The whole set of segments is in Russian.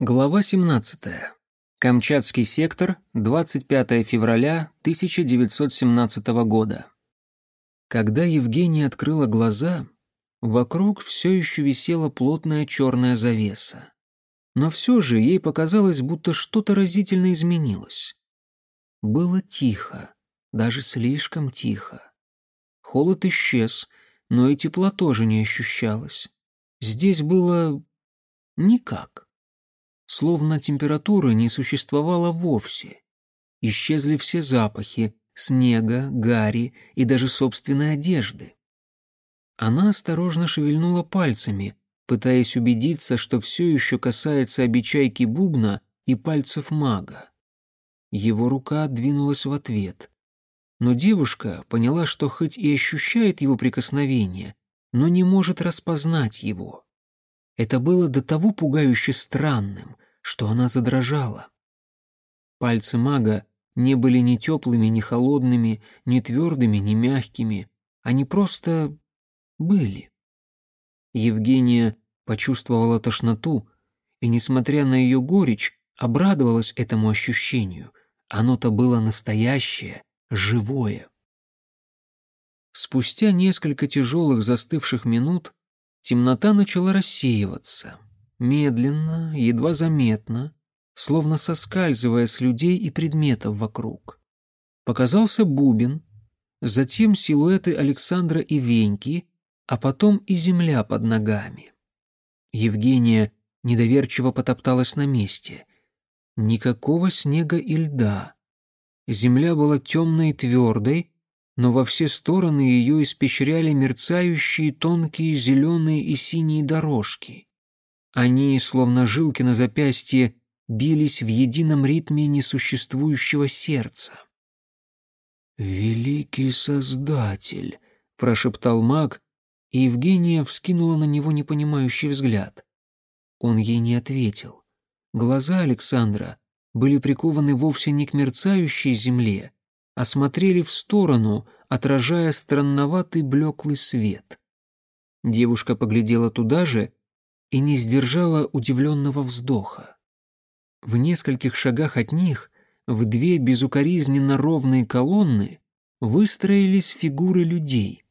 Глава 17. Камчатский сектор, 25 февраля 1917 года. Когда Евгения открыла глаза, вокруг все еще висела плотная черная завеса. Но все же ей показалось, будто что-то разительно изменилось. Было тихо, даже слишком тихо. Холод исчез, но и тепла тоже не ощущалось. Здесь было никак словно температуры не существовало вовсе. Исчезли все запахи, снега, гари и даже собственной одежды. Она осторожно шевельнула пальцами, пытаясь убедиться, что все еще касается обечайки бубна и пальцев мага. Его рука двинулась в ответ. Но девушка поняла, что хоть и ощущает его прикосновение, но не может распознать его. Это было до того пугающе странным, что она задрожала. Пальцы мага не были ни теплыми, ни холодными, ни твердыми, ни мягкими. Они просто были. Евгения почувствовала тошноту и, несмотря на ее горечь, обрадовалась этому ощущению. Оно-то было настоящее, живое. Спустя несколько тяжелых застывших минут темнота начала рассеиваться. Медленно, едва заметно, словно соскальзывая с людей и предметов вокруг. Показался бубен, затем силуэты Александра и Веньки, а потом и земля под ногами. Евгения недоверчиво потопталась на месте. Никакого снега и льда. Земля была темной и твердой, но во все стороны ее испещряли мерцающие тонкие зеленые и синие дорожки. Они, словно жилки на запястье, бились в едином ритме несуществующего сердца. «Великий Создатель!» — прошептал маг, и Евгения вскинула на него непонимающий взгляд. Он ей не ответил. Глаза Александра были прикованы вовсе не к мерцающей земле, а смотрели в сторону, отражая странноватый блеклый свет. Девушка поглядела туда же и не сдержала удивленного вздоха. В нескольких шагах от них, в две безукоризненно ровные колонны, выстроились фигуры людей.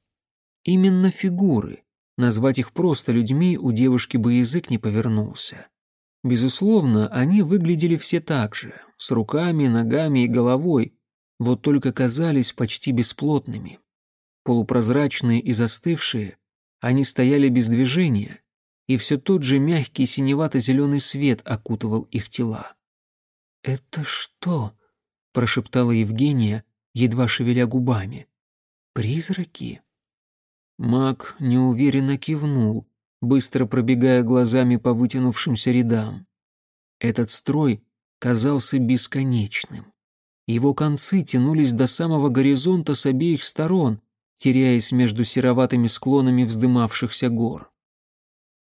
Именно фигуры. Назвать их просто людьми у девушки бы язык не повернулся. Безусловно, они выглядели все так же, с руками, ногами и головой, вот только казались почти бесплотными. Полупрозрачные и застывшие, они стояли без движения, и все тот же мягкий синевато-зеленый свет окутывал их тела. «Это что?» — прошептала Евгения, едва шевеля губами. «Призраки?» Маг неуверенно кивнул, быстро пробегая глазами по вытянувшимся рядам. Этот строй казался бесконечным. Его концы тянулись до самого горизонта с обеих сторон, теряясь между сероватыми склонами вздымавшихся гор.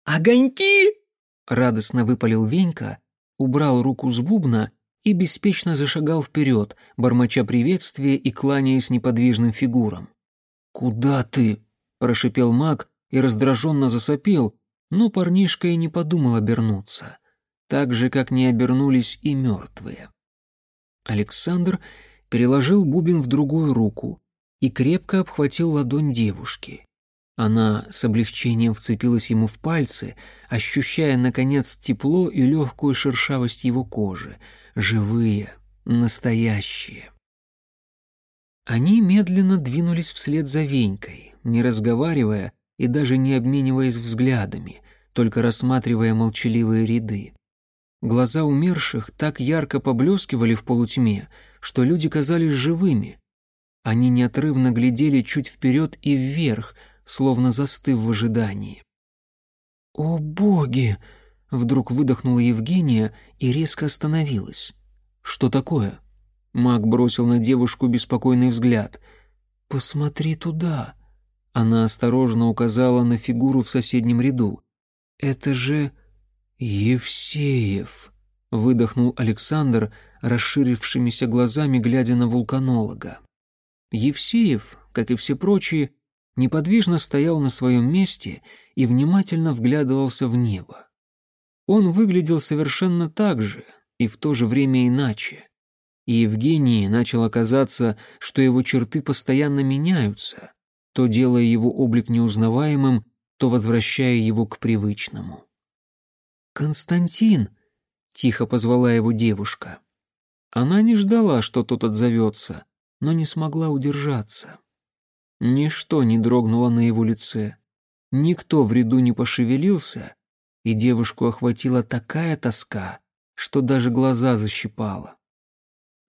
«Огоньки!» — радостно выпалил Венька, убрал руку с бубна и беспечно зашагал вперед, бормоча приветствия и кланяясь неподвижным фигурам. «Куда ты?» — прошипел маг и раздраженно засопел, но парнишка и не подумал обернуться, так же, как не обернулись и мертвые. Александр переложил бубен в другую руку и крепко обхватил ладонь девушки. Она с облегчением вцепилась ему в пальцы, ощущая, наконец, тепло и легкую шершавость его кожи. Живые, настоящие. Они медленно двинулись вслед за Венькой, не разговаривая и даже не обмениваясь взглядами, только рассматривая молчаливые ряды. Глаза умерших так ярко поблескивали в полутьме, что люди казались живыми. Они неотрывно глядели чуть вперед и вверх, словно застыв в ожидании. «О боги!» — вдруг выдохнула Евгения и резко остановилась. «Что такое?» Маг бросил на девушку беспокойный взгляд. «Посмотри туда!» Она осторожно указала на фигуру в соседнем ряду. «Это же Евсеев!» — выдохнул Александр, расширившимися глазами, глядя на вулканолога. Евсеев, как и все прочие, неподвижно стоял на своем месте и внимательно вглядывался в небо. Он выглядел совершенно так же и в то же время иначе. И Евгении начало казаться, что его черты постоянно меняются, то делая его облик неузнаваемым, то возвращая его к привычному. «Константин!» — тихо позвала его девушка. Она не ждала, что тот отзовется, но не смогла удержаться. Ничто не дрогнуло на его лице. Никто в ряду не пошевелился, и девушку охватила такая тоска, что даже глаза защипала.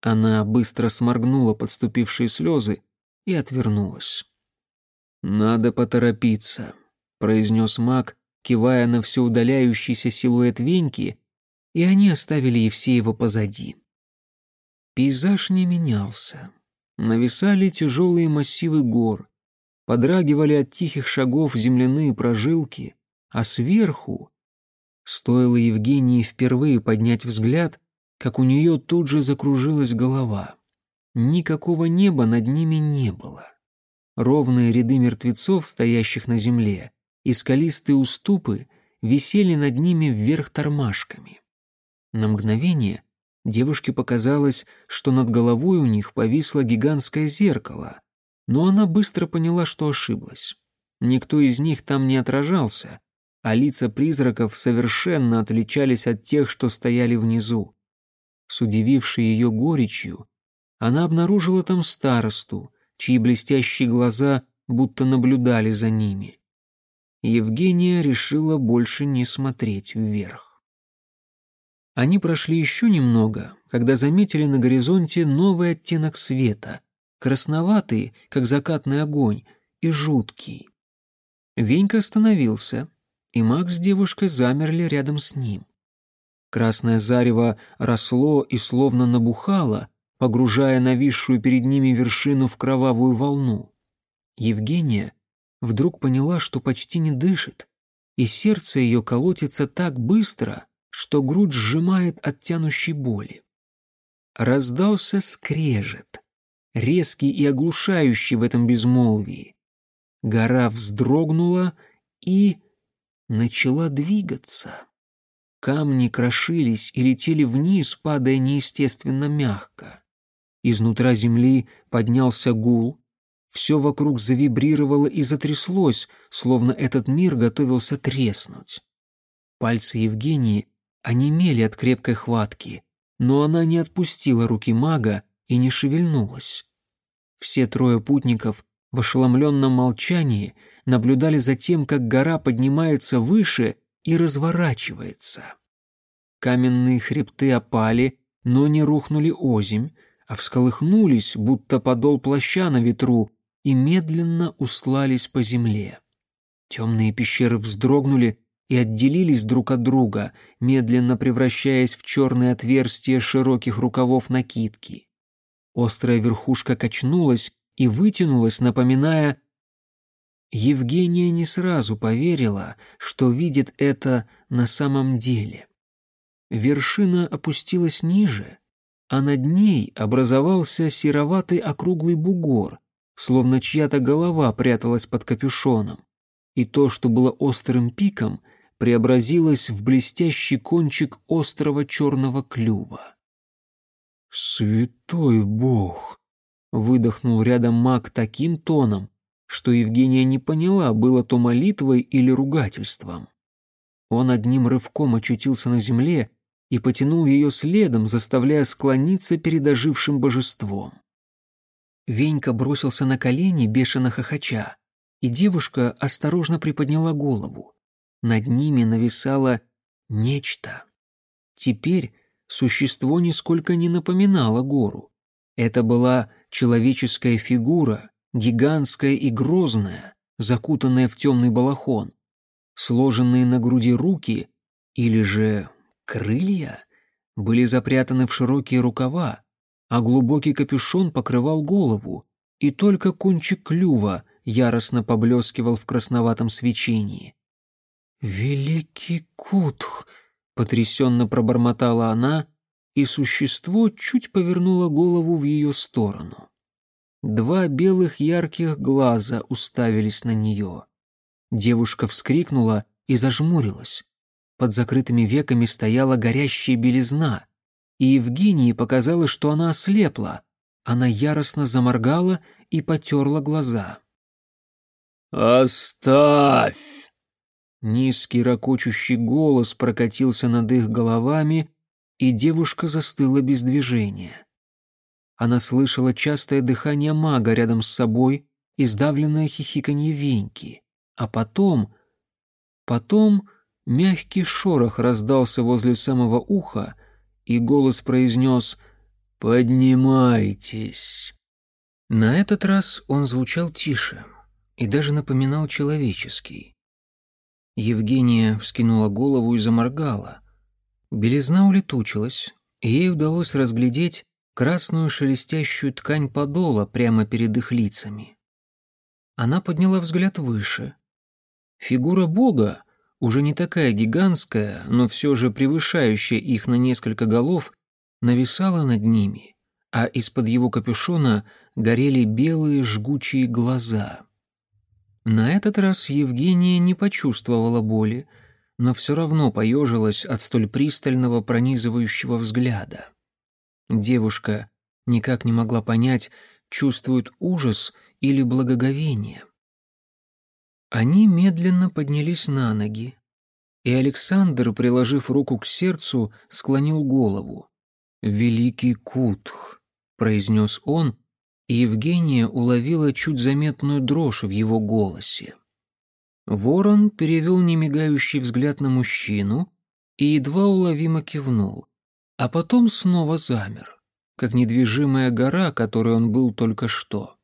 Она быстро сморгнула подступившие слезы и отвернулась. «Надо поторопиться», — произнес маг, кивая на все удаляющийся силуэт Веньки, и они оставили Евсеева позади. Пейзаж не менялся. Нависали тяжелые массивы гор, подрагивали от тихих шагов земляные прожилки, а сверху... Стоило Евгении впервые поднять взгляд, как у нее тут же закружилась голова. Никакого неба над ними не было. Ровные ряды мертвецов, стоящих на земле, и скалистые уступы висели над ними вверх тормашками. На мгновение девушке показалось, что над головой у них повисло гигантское зеркало, но она быстро поняла, что ошиблась. Никто из них там не отражался, а лица призраков совершенно отличались от тех, что стояли внизу. С удивившей ее горечью, она обнаружила там старосту, чьи блестящие глаза будто наблюдали за ними. Евгения решила больше не смотреть вверх. Они прошли еще немного, когда заметили на горизонте новый оттенок света, красноватый, как закатный огонь, и жуткий. Венька остановился, и Макс с девушкой замерли рядом с ним. Красное зарево росло и словно набухало, погружая нависшую перед ними вершину в кровавую волну. Евгения вдруг поняла, что почти не дышит, и сердце ее колотится так быстро, что грудь сжимает от тянущей боли. Раздался скрежет, резкий и оглушающий в этом безмолвии. Гора вздрогнула и начала двигаться. Камни крошились и летели вниз, падая неестественно мягко. Изнутра земли поднялся гул, все вокруг завибрировало и затряслось, словно этот мир готовился треснуть. Пальцы Евгении онемели от крепкой хватки, но она не отпустила руки мага и не шевельнулась. Все трое путников в ошеломленном молчании наблюдали за тем, как гора поднимается выше и разворачивается. Каменные хребты опали, но не рухнули озимь, а всколыхнулись, будто подол плаща на ветру, и медленно услались по земле. Темные пещеры вздрогнули и отделились друг от друга, медленно превращаясь в черные отверстия широких рукавов накидки. Острая верхушка качнулась и вытянулась, напоминая... Евгения не сразу поверила, что видит это на самом деле. Вершина опустилась ниже, а над ней образовался сероватый округлый бугор, словно чья-то голова пряталась под капюшоном, и то, что было острым пиком, преобразилось в блестящий кончик острого черного клюва. «Святой Бог!» — выдохнул рядом маг таким тоном, что Евгения не поняла, было то молитвой или ругательством. Он одним рывком очутился на земле и потянул ее следом, заставляя склониться перед ожившим божеством. Венька бросился на колени, бешено хохоча, и девушка осторожно приподняла голову. Над ними нависало нечто. Теперь существо нисколько не напоминало гору. Это была человеческая фигура, гигантская и грозная, закутанная в темный балахон. Сложенные на груди руки или же крылья были запрятаны в широкие рукава, а глубокий капюшон покрывал голову, и только кончик клюва яростно поблескивал в красноватом свечении. «Великий Кутх!» Потрясенно пробормотала она, и существо чуть повернуло голову в ее сторону. Два белых ярких глаза уставились на нее. Девушка вскрикнула и зажмурилась. Под закрытыми веками стояла горящая белизна, и Евгении показалось, что она ослепла. Она яростно заморгала и потерла глаза. «Оставь!» Низкий ракочущий голос прокатился над их головами, и девушка застыла без движения. Она слышала частое дыхание мага рядом с собой и сдавленное хихиканье Веньки. А потом... Потом мягкий шорох раздался возле самого уха, и голос произнес «Поднимайтесь». На этот раз он звучал тише и даже напоминал человеческий. Евгения вскинула голову и заморгала. Белизна улетучилась, и ей удалось разглядеть красную шелестящую ткань подола прямо перед их лицами. Она подняла взгляд выше. Фигура Бога, уже не такая гигантская, но все же превышающая их на несколько голов, нависала над ними, а из-под его капюшона горели белые жгучие глаза. На этот раз Евгения не почувствовала боли, но все равно поежилась от столь пристального пронизывающего взгляда. Девушка никак не могла понять, чувствует ужас или благоговение. Они медленно поднялись на ноги, и Александр, приложив руку к сердцу, склонил голову. «Великий Кутх», — произнес он, и Евгения уловила чуть заметную дрожь в его голосе. Ворон перевел немигающий взгляд на мужчину и едва уловимо кивнул а потом снова замер, как недвижимая гора, которой он был только что.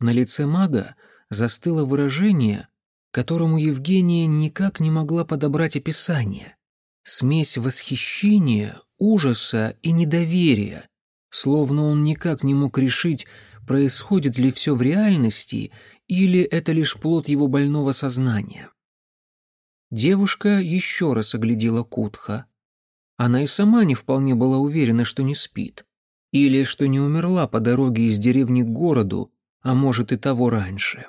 На лице мага застыло выражение, которому Евгения никак не могла подобрать описание. Смесь восхищения, ужаса и недоверия, словно он никак не мог решить, происходит ли все в реальности или это лишь плод его больного сознания. Девушка еще раз оглядела Кутха. Она и сама не вполне была уверена, что не спит. Или что не умерла по дороге из деревни к городу, а может и того раньше.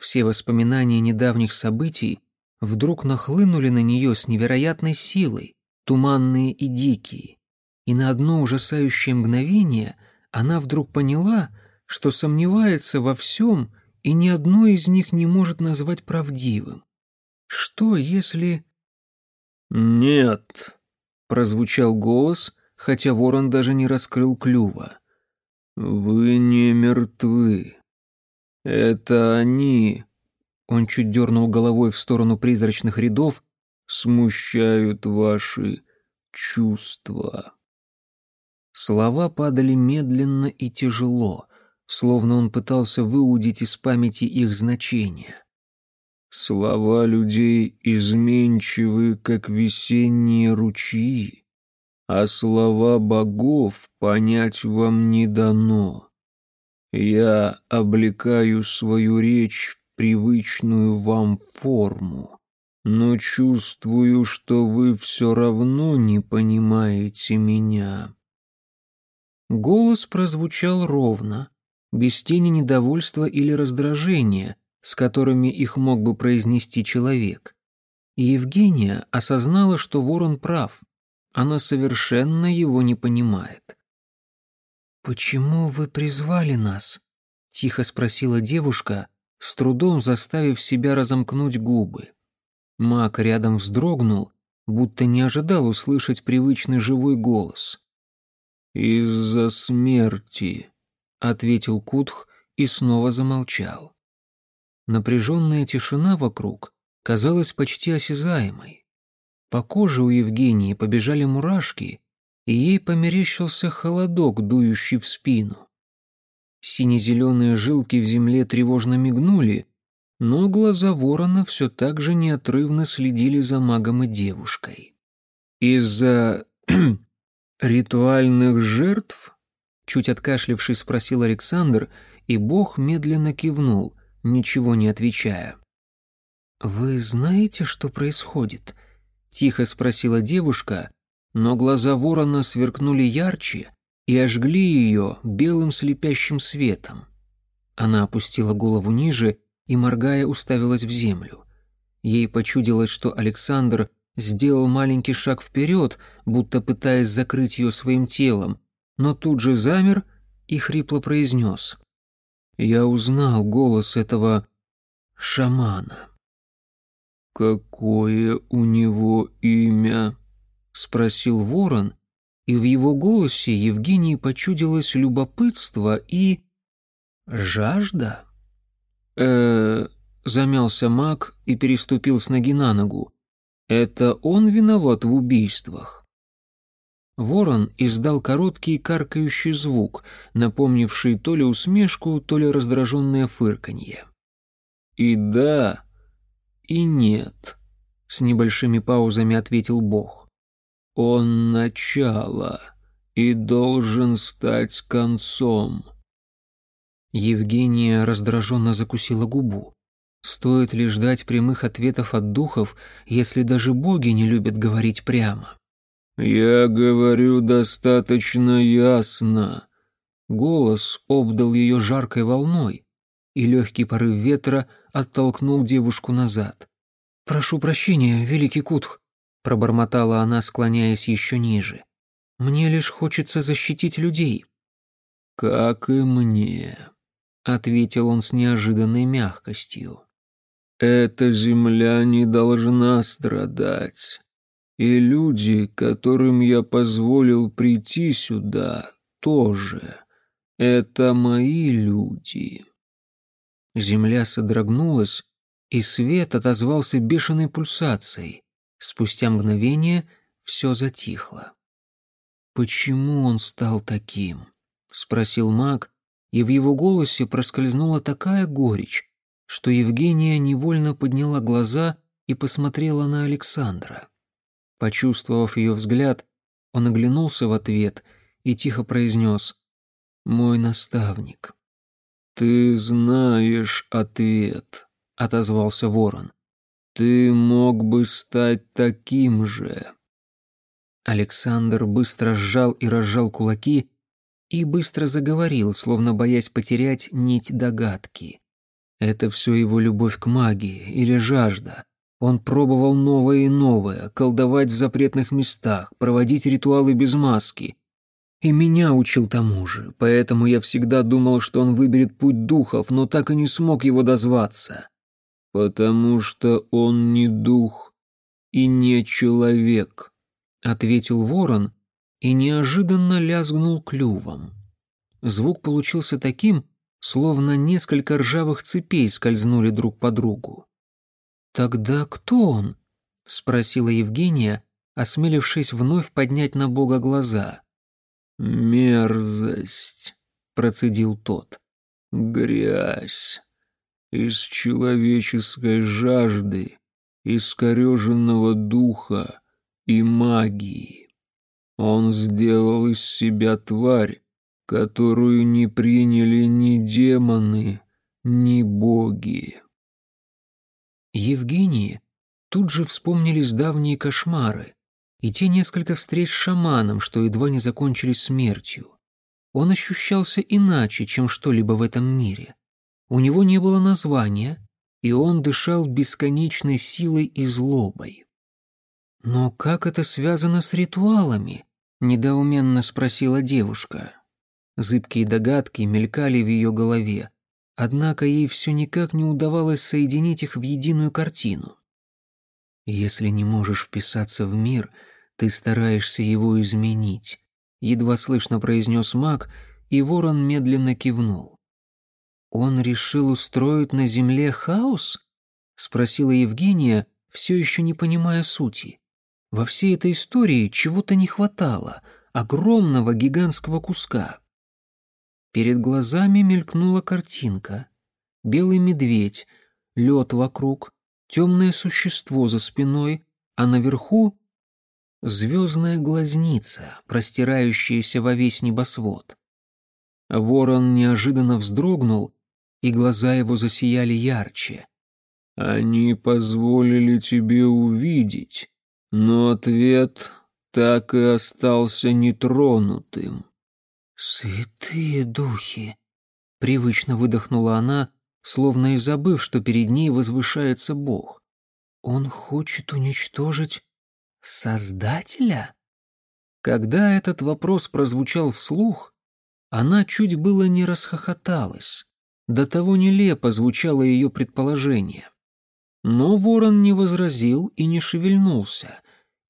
Все воспоминания недавних событий вдруг нахлынули на нее с невероятной силой, туманные и дикие. И на одно ужасающее мгновение она вдруг поняла, что сомневается во всем, и ни одно из них не может назвать правдивым. Что, если... «Нет», прозвучал голос, хотя ворон даже не раскрыл клюва. «Вы не мертвы. Это они...» Он чуть дернул головой в сторону призрачных рядов. «Смущают ваши чувства». Слова падали медленно и тяжело, словно он пытался выудить из памяти их значение. Слова людей изменчивы, как весенние ручьи, а слова богов понять вам не дано. Я облекаю свою речь в привычную вам форму, но чувствую, что вы все равно не понимаете меня. Голос прозвучал ровно, без тени недовольства или раздражения, с которыми их мог бы произнести человек. Евгения осознала, что Ворон прав. Она совершенно его не понимает. «Почему вы призвали нас?» — тихо спросила девушка, с трудом заставив себя разомкнуть губы. Мак рядом вздрогнул, будто не ожидал услышать привычный живой голос. «Из-за смерти», — ответил Кутх и снова замолчал. Напряженная тишина вокруг казалась почти осязаемой. По коже у Евгении побежали мурашки, и ей померещился холодок, дующий в спину. Сине-зеленые жилки в земле тревожно мигнули, но глаза ворона все так же неотрывно следили за магом и девушкой. «Из-за ритуальных жертв?» Чуть откашлившись, спросил Александр, и бог медленно кивнул, ничего не отвечая. «Вы знаете, что происходит?» — тихо спросила девушка, но глаза ворона сверкнули ярче и ожгли ее белым слепящим светом. Она опустила голову ниже и, моргая, уставилась в землю. Ей почудилось, что Александр сделал маленький шаг вперед, будто пытаясь закрыть ее своим телом, но тут же замер и хрипло произнес. «Я узнал голос этого шамана». «Какое у него имя?» — спросил ворон, и в его голосе Евгении почудилось любопытство и... жажда. э замялся маг и переступил с ноги на ногу. Это он виноват в убийствах. Ворон издал короткий каркающий звук, напомнивший то ли усмешку, то ли раздраженное фырканье. «И да, и нет», — с небольшими паузами ответил Бог. «Он начало и должен стать концом». Евгения раздраженно закусила губу. Стоит ли ждать прямых ответов от духов, если даже боги не любят говорить прямо? «Я говорю достаточно ясно». Голос обдал ее жаркой волной, и легкий порыв ветра оттолкнул девушку назад. «Прошу прощения, великий Кутх», — пробормотала она, склоняясь еще ниже. «Мне лишь хочется защитить людей». «Как и мне», — ответил он с неожиданной мягкостью. Эта земля не должна страдать. И люди, которым я позволил прийти сюда, тоже. Это мои люди. Земля содрогнулась, и свет отозвался бешеной пульсацией. Спустя мгновение все затихло. «Почему он стал таким?» — спросил маг, и в его голосе проскользнула такая горечь, что Евгения невольно подняла глаза и посмотрела на Александра. Почувствовав ее взгляд, он оглянулся в ответ и тихо произнес «Мой наставник». «Ты знаешь ответ», — отозвался ворон. «Ты мог бы стать таким же». Александр быстро сжал и разжал кулаки и быстро заговорил, словно боясь потерять нить догадки. Это все его любовь к магии или жажда. Он пробовал новое и новое, колдовать в запретных местах, проводить ритуалы без маски. И меня учил тому же, поэтому я всегда думал, что он выберет путь духов, но так и не смог его дозваться. «Потому что он не дух и не человек», — ответил ворон и неожиданно лязгнул клювом. Звук получился таким, словно несколько ржавых цепей скользнули друг по другу. «Тогда кто он?» — спросила Евгения, осмелившись вновь поднять на Бога глаза. «Мерзость», — процедил тот, — «грязь, из человеческой жажды, искореженного духа и магии. Он сделал из себя тварь, которую не приняли ни демоны, ни боги. Евгении тут же вспомнились давние кошмары и те несколько встреч с шаманом, что едва не закончились смертью. Он ощущался иначе, чем что-либо в этом мире. У него не было названия, и он дышал бесконечной силой и злобой. «Но как это связано с ритуалами?» — недоуменно спросила девушка. Зыбкие догадки мелькали в ее голове, однако ей все никак не удавалось соединить их в единую картину. «Если не можешь вписаться в мир, ты стараешься его изменить», — едва слышно произнес маг, и ворон медленно кивнул. «Он решил устроить на земле хаос?» — спросила Евгения, все еще не понимая сути. Во всей этой истории чего-то не хватало, огромного гигантского куска. Перед глазами мелькнула картинка. Белый медведь, лед вокруг, темное существо за спиной, а наверху — звездная глазница, простирающаяся во весь небосвод. Ворон неожиданно вздрогнул, и глаза его засияли ярче. «Они позволили тебе увидеть, но ответ так и остался нетронутым». «Святые духи!» — привычно выдохнула она, словно и забыв, что перед ней возвышается Бог. «Он хочет уничтожить Создателя? Когда этот вопрос прозвучал вслух, она чуть было не расхохоталась. До того нелепо звучало ее предположение. Но ворон не возразил и не шевельнулся,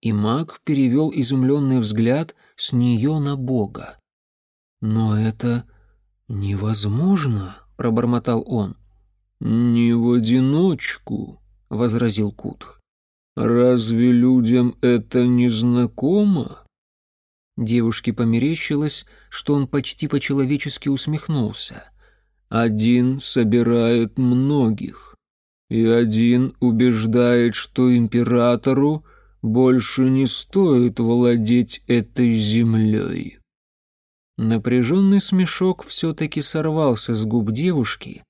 и маг перевел изумленный взгляд с нее на Бога. «Но это невозможно», — пробормотал он. «Не в одиночку», — возразил Кутх. «Разве людям это не знакомо?» Девушке померещилось, что он почти по-человечески усмехнулся. «Один собирает многих, и один убеждает, что императору больше не стоит владеть этой землей». Напряженный смешок все-таки сорвался с губ девушки,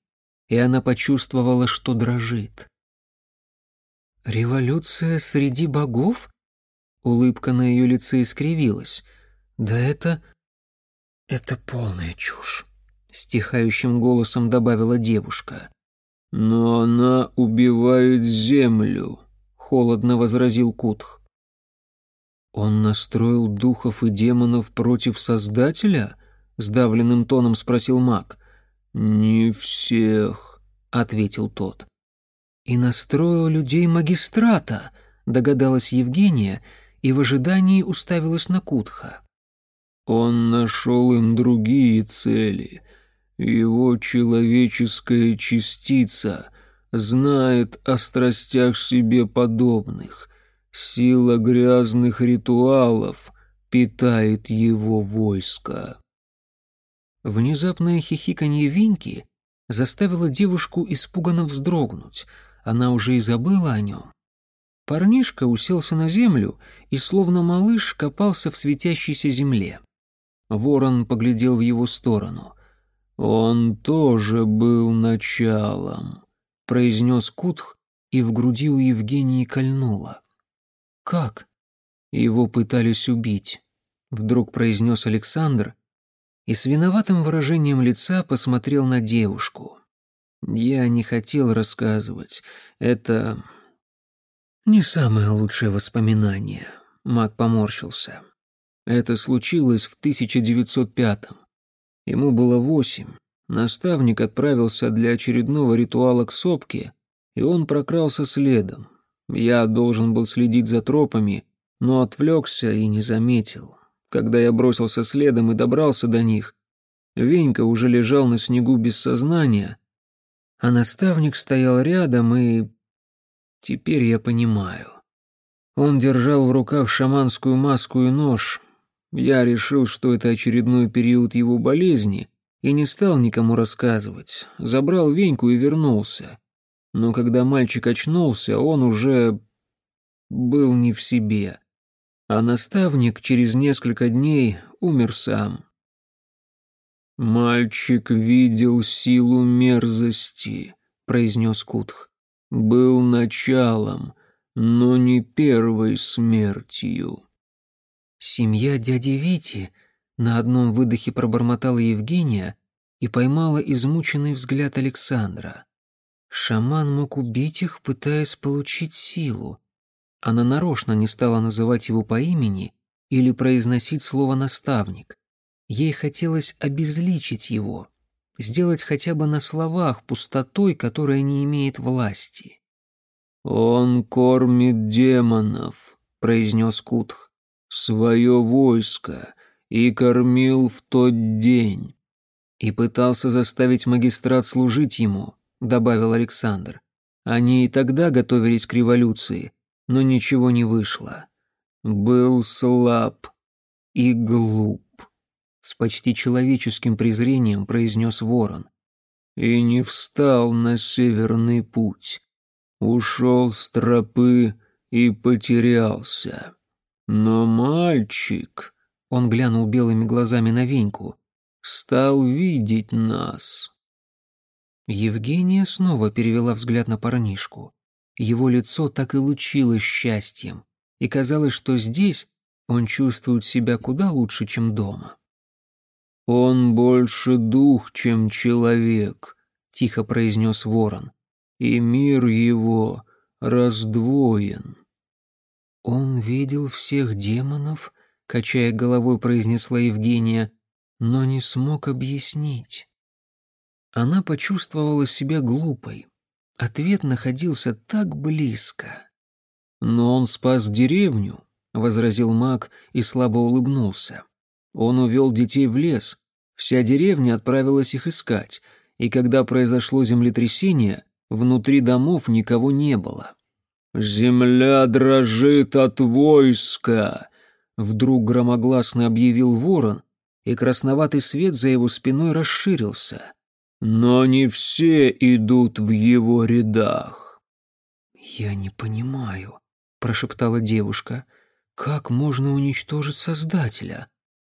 и она почувствовала, что дрожит. «Революция среди богов?» Улыбка на ее лице искривилась. «Да это... это полная чушь», — стихающим голосом добавила девушка. «Но она убивает землю», — холодно возразил Кутх. «Он настроил духов и демонов против Создателя?» — сдавленным тоном спросил маг. «Не всех», — ответил тот. «И настроил людей магистрата», — догадалась Евгения и в ожидании уставилась на Кутха. «Он нашел им другие цели. Его человеческая частица знает о страстях себе подобных. Сила грязных ритуалов питает его войско». Внезапное хихиканье Винки заставило девушку испуганно вздрогнуть. Она уже и забыла о нем. Парнишка уселся на землю и, словно малыш, копался в светящейся земле. Ворон поглядел в его сторону. «Он тоже был началом», — произнес Кутх, и в груди у Евгении кольнуло. «Как?» «Его пытались убить», — вдруг произнес Александр, и с виноватым выражением лица посмотрел на девушку. Я не хотел рассказывать. Это не самое лучшее воспоминание. Мак поморщился. Это случилось в 1905-м. Ему было восемь. Наставник отправился для очередного ритуала к сопке, и он прокрался следом. Я должен был следить за тропами, но отвлекся и не заметил. Когда я бросился следом и добрался до них, Венька уже лежал на снегу без сознания, а наставник стоял рядом и... Теперь я понимаю. Он держал в руках шаманскую маску и нож. Я решил, что это очередной период его болезни, и не стал никому рассказывать. Забрал Веньку и вернулся. Но когда мальчик очнулся, он уже был не в себе а наставник через несколько дней умер сам. «Мальчик видел силу мерзости», — произнес Кутх. «Был началом, но не первой смертью». Семья дяди Вити на одном выдохе пробормотала Евгения и поймала измученный взгляд Александра. Шаман мог убить их, пытаясь получить силу. Она нарочно не стала называть его по имени или произносить слово «наставник». Ей хотелось обезличить его, сделать хотя бы на словах пустотой, которая не имеет власти. «Он кормит демонов», — произнес Кутх, — «свое войско, и кормил в тот день». «И пытался заставить магистрат служить ему», — добавил Александр. «Они и тогда готовились к революции, но ничего не вышло. Был слаб и глуп. С почти человеческим презрением произнес ворон. И не встал на северный путь. Ушел с тропы и потерялся. Но мальчик, он глянул белыми глазами на Веньку, стал видеть нас. Евгения снова перевела взгляд на парнишку. Его лицо так и лучилось счастьем, и казалось, что здесь он чувствует себя куда лучше, чем дома. «Он больше дух, чем человек», — тихо произнес ворон, — «и мир его раздвоен». «Он видел всех демонов?» — качая головой, произнесла Евгения, но не смог объяснить. Она почувствовала себя глупой. Ответ находился так близко. «Но он спас деревню», — возразил маг и слабо улыбнулся. «Он увел детей в лес. Вся деревня отправилась их искать, и когда произошло землетрясение, внутри домов никого не было». «Земля дрожит от войска!» Вдруг громогласно объявил ворон, и красноватый свет за его спиной расширился. «Но не все идут в его рядах». «Я не понимаю», — прошептала девушка. «Как можно уничтожить Создателя?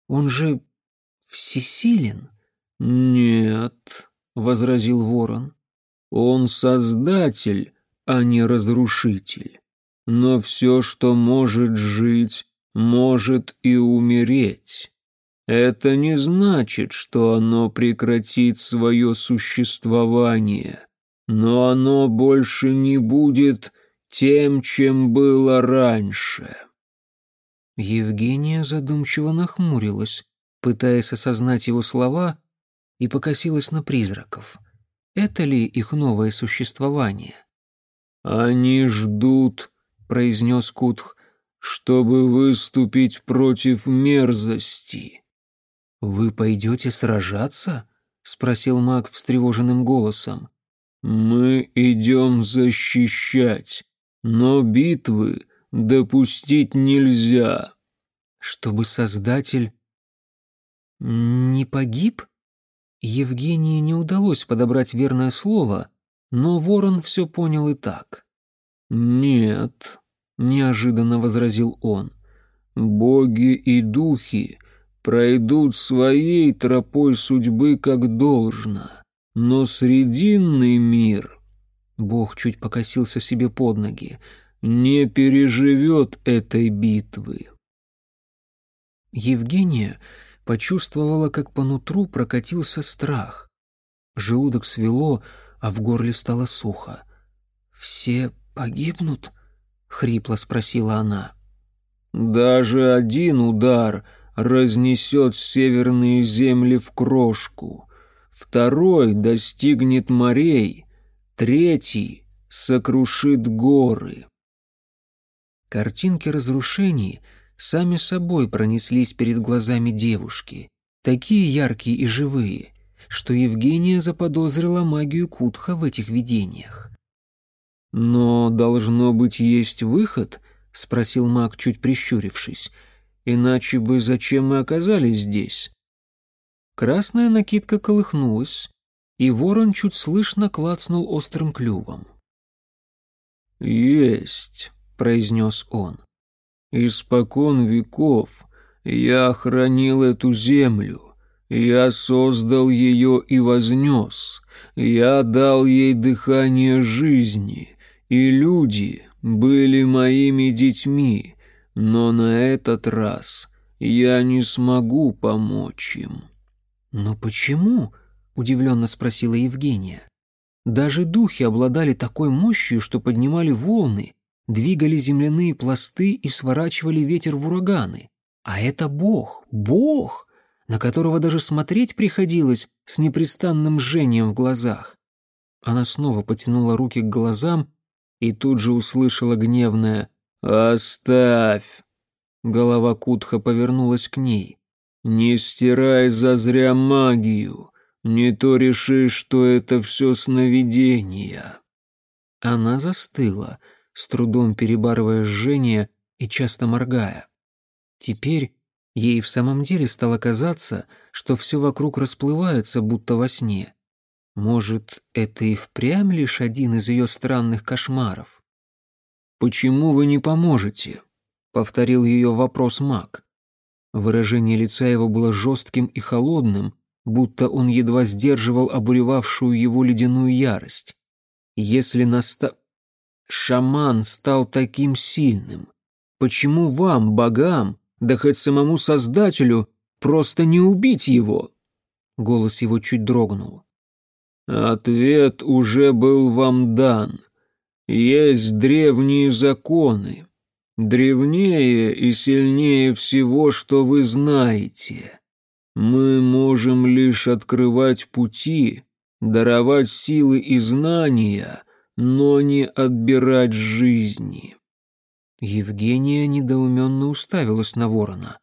Он же всесилен?» «Нет», — возразил ворон. «Он Создатель, а не разрушитель. Но все, что может жить, может и умереть. Это не значит, что оно прекратит свое существование, но оно больше не будет тем, чем было раньше. Евгения задумчиво нахмурилась, пытаясь осознать его слова, и покосилась на призраков. Это ли их новое существование? «Они ждут», — произнес Кутх, — «чтобы выступить против мерзости». «Вы пойдете сражаться?» — спросил маг встревоженным голосом. «Мы идем защищать, но битвы допустить нельзя». «Чтобы Создатель не погиб?» Евгении не удалось подобрать верное слово, но ворон все понял и так. «Нет», — неожиданно возразил он, — «боги и духи пройдут своей тропой судьбы как должно, но срединный мир...» Бог чуть покосился себе под ноги. «Не переживет этой битвы». Евгения почувствовала, как по нутру прокатился страх. Желудок свело, а в горле стало сухо. «Все погибнут?» — хрипло спросила она. «Даже один удар разнесет северные земли в крошку, второй достигнет морей, третий сокрушит горы». Картинки разрушений сами собой пронеслись перед глазами девушки, такие яркие и живые, что Евгения заподозрила магию Кутха в этих видениях. «Но, должно быть, есть выход?» — спросил маг, чуть прищурившись. «Иначе бы зачем мы оказались здесь?» Красная накидка колыхнулась, и ворон чуть слышно клацнул острым клювом. «Есть», — произнес он. «Испокон веков я хранил эту землю, я создал ее и вознес, я дал ей дыхание жизни, и люди были моими детьми, но на этот раз я не смогу помочь им». «Но почему?» — удивленно спросила Евгения. «Даже духи обладали такой мощью, что поднимали волны, двигали земляные пласты и сворачивали ветер в ураганы. А это Бог, Бог!» На которого даже смотреть приходилось с непрестанным жжением в глазах. Она снова потянула руки к глазам и тут же услышала гневное «Оставь!». Голова Кутха повернулась к ней. «Не стирай зазря магию, не то решишь, что это все сновидения». Она застыла, с трудом перебарывая жжение и часто моргая. Теперь Ей в самом деле стало казаться, что все вокруг расплывается, будто во сне. Может, это и впрямь лишь один из ее странных кошмаров? «Почему вы не поможете?» — повторил ее вопрос маг. Выражение лица его было жестким и холодным, будто он едва сдерживал обуревавшую его ледяную ярость. Если наста... Шаман стал таким сильным, почему вам, богам, да хоть самому Создателю просто не убить его!» Голос его чуть дрогнул. «Ответ уже был вам дан. Есть древние законы. древнее и сильнее всего, что вы знаете. Мы можем лишь открывать пути, даровать силы и знания, но не отбирать жизни». Евгения недоуменно уставилась на ворона.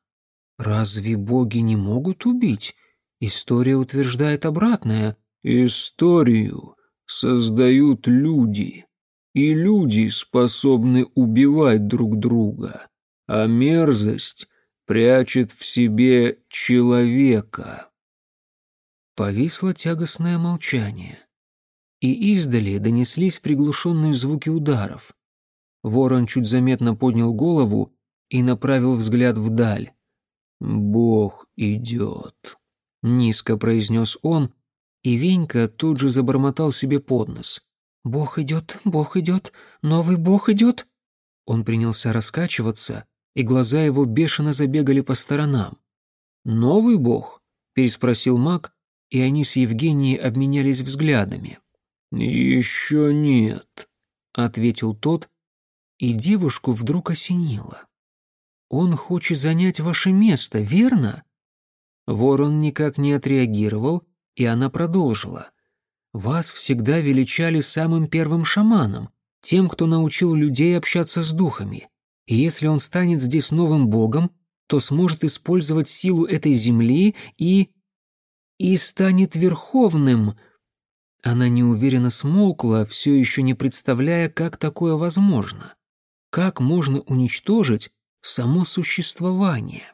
«Разве боги не могут убить? История утверждает обратное». «Историю создают люди, и люди способны убивать друг друга, а мерзость прячет в себе человека». Повисло тягостное молчание, и издали донеслись приглушенные звуки ударов. Ворон чуть заметно поднял голову и направил взгляд вдаль. «Бог идет», — низко произнес он, и Венька тут же забормотал себе под нос. «Бог идет, Бог идет, новый Бог идет!» Он принялся раскачиваться, и глаза его бешено забегали по сторонам. «Новый Бог?» — переспросил маг, и они с Евгенией обменялись взглядами. «Еще нет», — ответил тот, и девушку вдруг осенило. «Он хочет занять ваше место, верно?» Ворон никак не отреагировал, и она продолжила. «Вас всегда величали самым первым шаманом, тем, кто научил людей общаться с духами. И если он станет здесь новым богом, то сможет использовать силу этой земли и... и станет верховным...» Она неуверенно смолкла, все еще не представляя, как такое возможно. Как можно уничтожить само существование?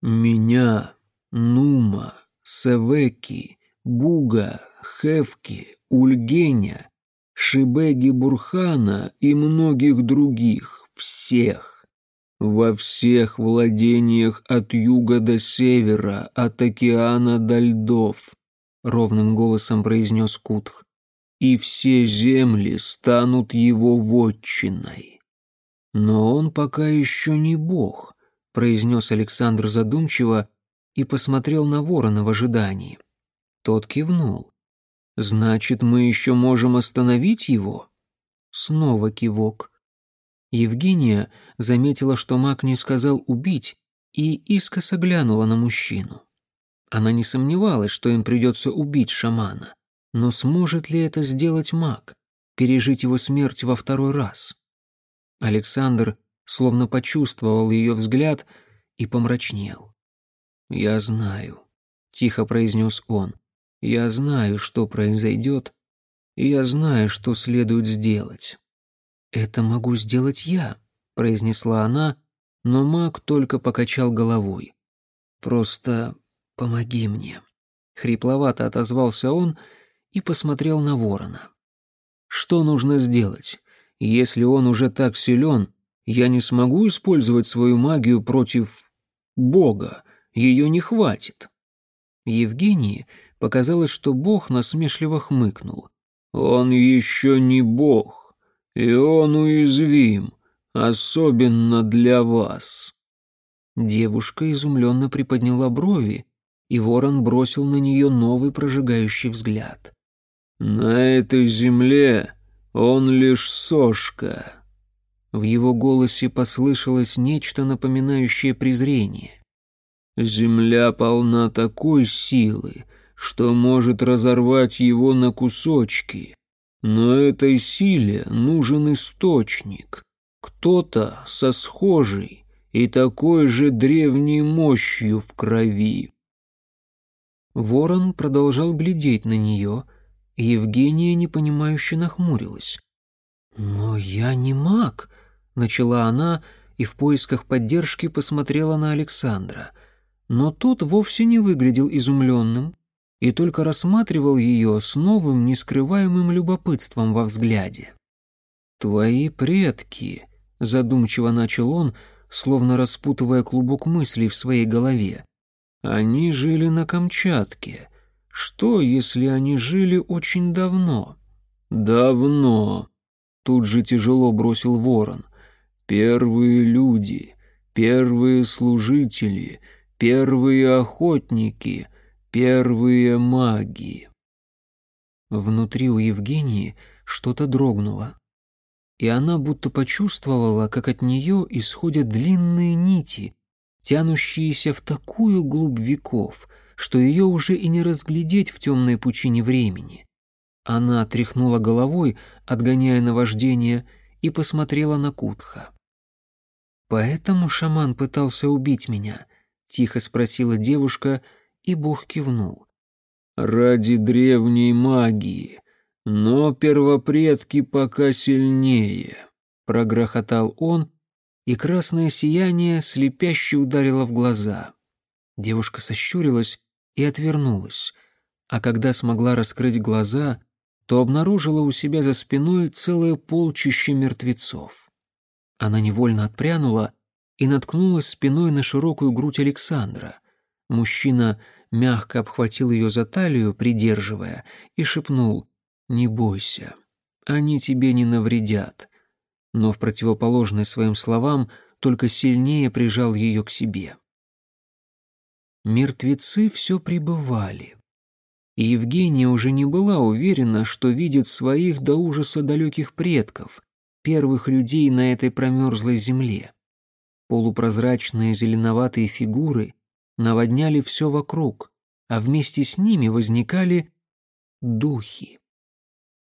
«Меня, Нума, Севеки, Буга, Хевки, Ульгеня, Шибеги Бурхана и многих других, всех. Во всех владениях от юга до севера, от океана до льдов, ровным голосом произнес Кутх. И все земли станут его вотчиной. Но он пока еще не бог, произнес Александр задумчиво, и посмотрел на ворона в ожидании. Тот кивнул. «Значит, мы еще можем остановить его?» Снова кивок. Евгения заметила, что маг не сказал «убить», и искоса глянула на мужчину. Она не сомневалась, что им придется убить шамана. Но сможет ли это сделать маг? Пережить его смерть во второй раз? Александр словно почувствовал ее взгляд и помрачнел. «Я знаю», — тихо произнес он. «Я знаю, что произойдет, и я знаю, что следует сделать». «Это могу сделать я», — произнесла она, но маг только покачал головой. «Просто помоги мне», — хрипловато отозвался он и посмотрел на ворона. «Что нужно сделать? Если он уже так силен, я не смогу использовать свою магию против... Бога, ее не хватит. Евгении показалось, что Бог насмешливо хмыкнул. «Он еще не Бог, и он уязвим, особенно для вас». Девушка изумленно приподняла брови, и ворон бросил на нее новый прожигающий взгляд. «На этой земле он лишь сошка». В его голосе послышалось нечто напоминающее презрение. Земля полна такой силы, что может разорвать его на кусочки. Но этой силе нужен источник. Кто-то со схожей и такой же древней мощью в крови. Ворон продолжал глядеть на нее, Евгения непонимающе нахмурилась. «Но я не маг», — начала она и в поисках поддержки посмотрела на Александра — но тот вовсе не выглядел изумленным и только рассматривал ее с новым, нескрываемым любопытством во взгляде. «Твои предки», — задумчиво начал он, словно распутывая клубок мыслей в своей голове, — «они жили на Камчатке. Что, если они жили очень давно?» «Давно», — тут же тяжело бросил ворон. «Первые люди, первые служители — Первые охотники, первые маги. Внутри у Евгении что-то дрогнуло. и она будто почувствовала, как от нее исходят длинные нити, тянущиеся в такую глубь веков, что ее уже и не разглядеть в темной пучине времени. Она тряхнула головой, отгоняя наваждение, и посмотрела на Кутха. «Поэтому шаман пытался убить меня?» — тихо спросила девушка, и Бог кивнул. «Ради древней магии, но первопредки пока сильнее», — прогрохотал он, и красное сияние слепяще ударило в глаза. Девушка сощурилась и отвернулась, а когда смогла раскрыть глаза, то обнаружила у себя за спиной целое полчище мертвецов. Она невольно отпрянула и наткнулась спиной на широкую грудь Александра. Мужчина мягко обхватил ее за талию, придерживая, и шепнул «Не бойся, они тебе не навредят», но в противоположной своим словам только сильнее прижал ее к себе. Мертвецы все пребывали. И Евгения уже не была уверена, что видит своих до ужаса далеких предков, первых людей на этой промерзлой земле. Полупрозрачные зеленоватые фигуры наводняли все вокруг, а вместе с ними возникали духи.